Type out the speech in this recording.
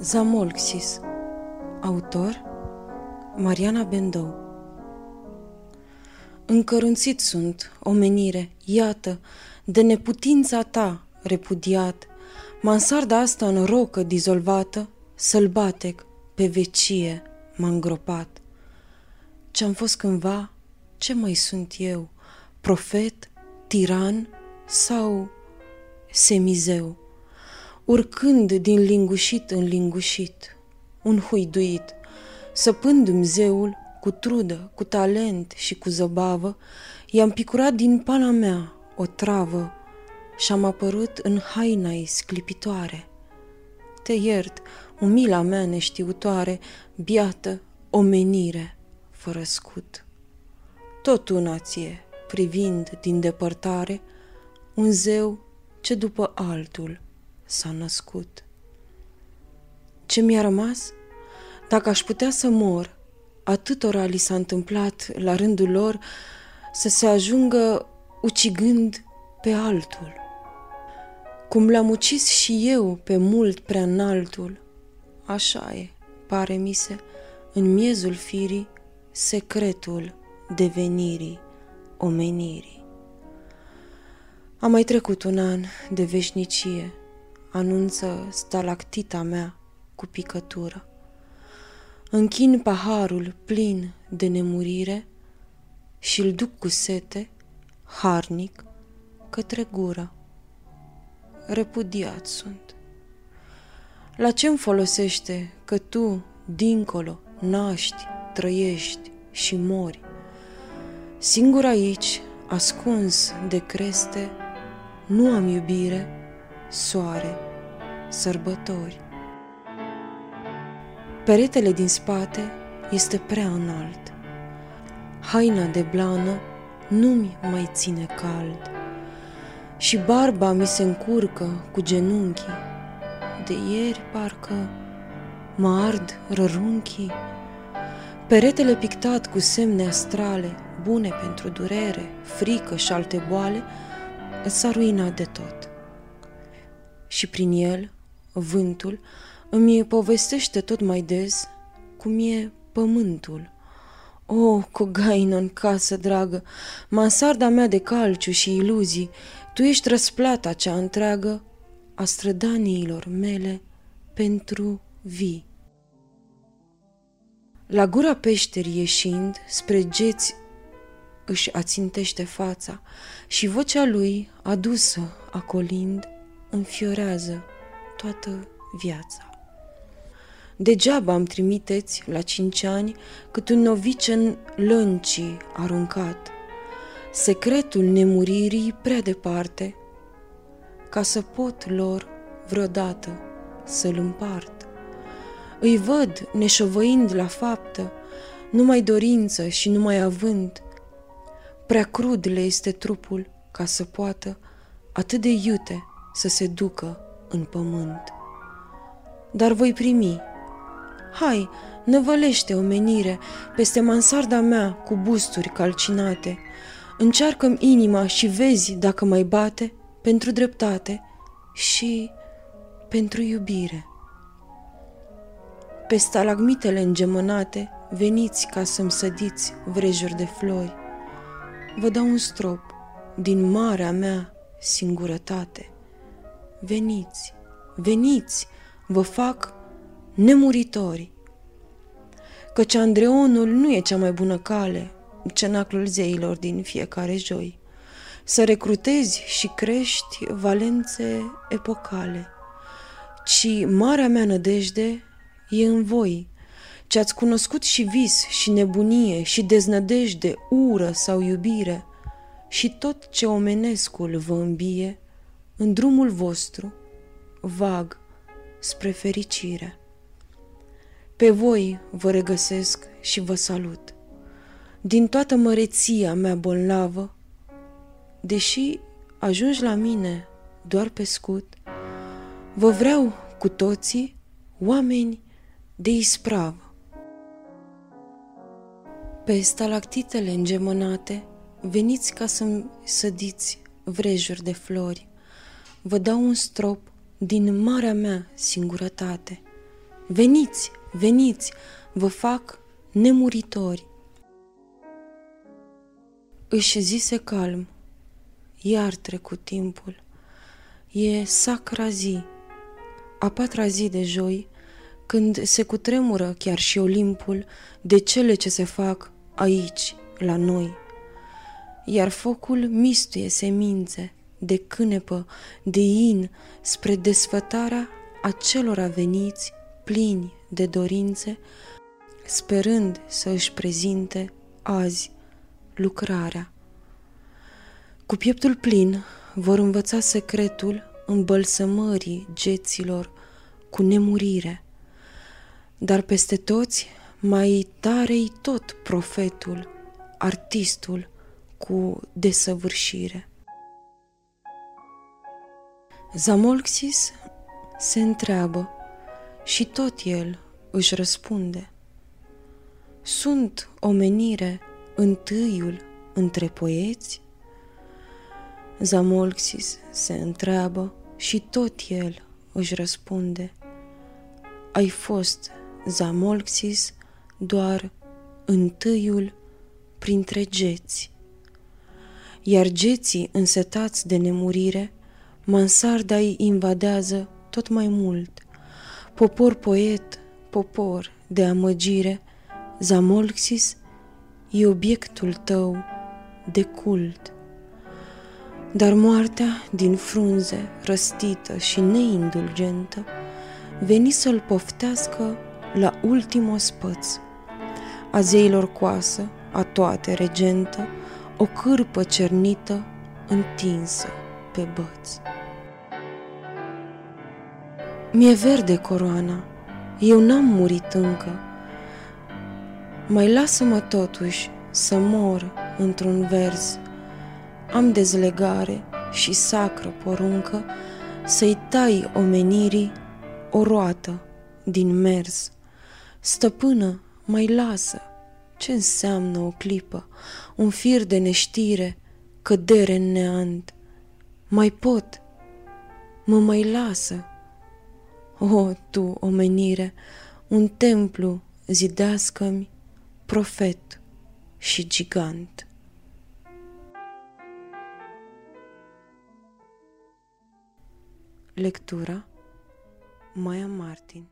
Zamolxis Autor Mariana Bendou Încărunțit sunt, omenire, iată, de neputința ta repudiat, mansarda asta în rocă dizolvată, sălbatec, pe vecie m-a îngropat. Ce-am fost cândva, ce mai sunt eu, profet, tiran sau semizeu? Urcând din lingușit în lingușit, un huiduit, săpându-mi zeul cu trudă, cu talent și cu zăbavă, i-am picurat din pana mea o travă și-am apărut în haina sclipitoare. Te iert, umila mea neștiutoare, biată omenire fără scut. Tot una ție, privind din depărtare, un zeu ce după altul – s-a născut. Ce mi-a rămas? Dacă aș putea să mor, atâtora li s-a întâmplat la rândul lor să se ajungă ucigând pe altul. Cum l-am ucis și eu pe mult prea înaltul, așa e, pare mi se, în miezul firii, secretul devenirii omenirii. A mai trecut un an de veșnicie, anunță stalactita mea cu picătură. Închin paharul plin de nemurire și îl duc cu sete, harnic, către gură. Repudiat sunt. La ce-mi folosește că tu, dincolo, naști, trăiești și mori? Singur aici, ascuns de creste, nu am iubire, soare, sărbători. Peretele din spate este prea înalt. Haina de blană nu-mi mai ține cald și barba mi se încurcă cu genunchii. De ieri parcă mă ard rărunchii. Peretele pictat cu semne astrale, bune pentru durere, frică și alte boale, s-a ruinat de tot. Și prin el vântul, îmi povestește tot mai des cum e pământul. O, oh, cu gaină în casă, dragă, mansarda mea de calciu și iluzii, tu ești răsplata cea întreagă a strădaniilor mele pentru vii. La gura peșterii ieșind, spre geți își ațintește fața și vocea lui, adusă, acolind, înfiorează toată viața. Degeaba îmi trimiteți la cinci ani cât un novice în lăncii aruncat, secretul nemuririi prea departe, ca să pot lor vreodată să-l împart. Îi văd neșovăind la faptă, numai dorință și numai avânt. Prea crud le este trupul ca să poată atât de iute să se ducă în pământ. Dar voi primi. Hai, năvălește omenire peste mansarda mea cu busturi calcinate. Încearcă-mi inima și vezi dacă mai bate pentru dreptate și pentru iubire. Pe stalagmitele îngemănate veniți ca să-mi sădiți vrejuri de flori. Vă dau un strop din marea mea singurătate. Veniți, veniți, vă fac nemuritori. Căci Andreonul nu e cea mai bună cale, cenaclul zeilor din fiecare joi. Să recrutezi și crești valențe epocale, ci marea mea nădejde e în voi, ce ați cunoscut și vis și nebunie și deznădejde, ură sau iubire, și tot ce omenescul vă îmbie, în drumul vostru, vag, spre fericire. Pe voi vă regăsesc și vă salut. Din toată măreția mea bolnavă, deși ajungi la mine doar pe scut, vă vreau cu toții oameni de ispravă. Pe stalactitele îngemănate, veniți ca să-mi sădiți vrejuri de flori, vă dau un strop din marea mea singurătate Veniți, veniți, vă fac nemuritori. Își zise calm, iar trecut timpul. E sacra zi, a patra zi de joi, când se cutremură chiar și Olimpul de cele ce se fac aici, la noi. Iar focul mistuie semințe de cânepă, de in, spre desfătarea acelora veniți plini de dorințe, sperând să își prezinte azi lucrarea. Cu pieptul plin vor învăța secretul îmbălsămării geților cu nemurire, dar peste toți mai tare tot profetul, artistul cu desăvârșire. Zamolxis se întreabă și tot el își răspunde. Sunt omenire întâiul între poeți? Zamolxis se întreabă și tot el își răspunde. Ai fost, Zamolxis, doar întâiul printre geți. Iar geții însetați de nemurire, mansarda îi invadează tot mai mult. Popor poet, popor de amăgire, Zamolxis e obiectul tău de cult. Dar moartea din frunze, răstită și neindulgentă, veni să-l poftească la ultimul spăț. A zeilor coasă, a toate regentă, o cârpă cernită întinsă pe băț. Mi-e verde coroana, eu n-am murit încă, mai lasă-mă totuși să mor într-un vers. Am dezlegare și sacră poruncă să-i tai omenirii o roată din mers. Stăpână, mai lasă, ce înseamnă o clipă, un fir de neștire, cădere în neant. Mai pot, mă mai lasă. O, tu, omenire, un templu zidească-mi profet și gigant. Lectura Maya Martin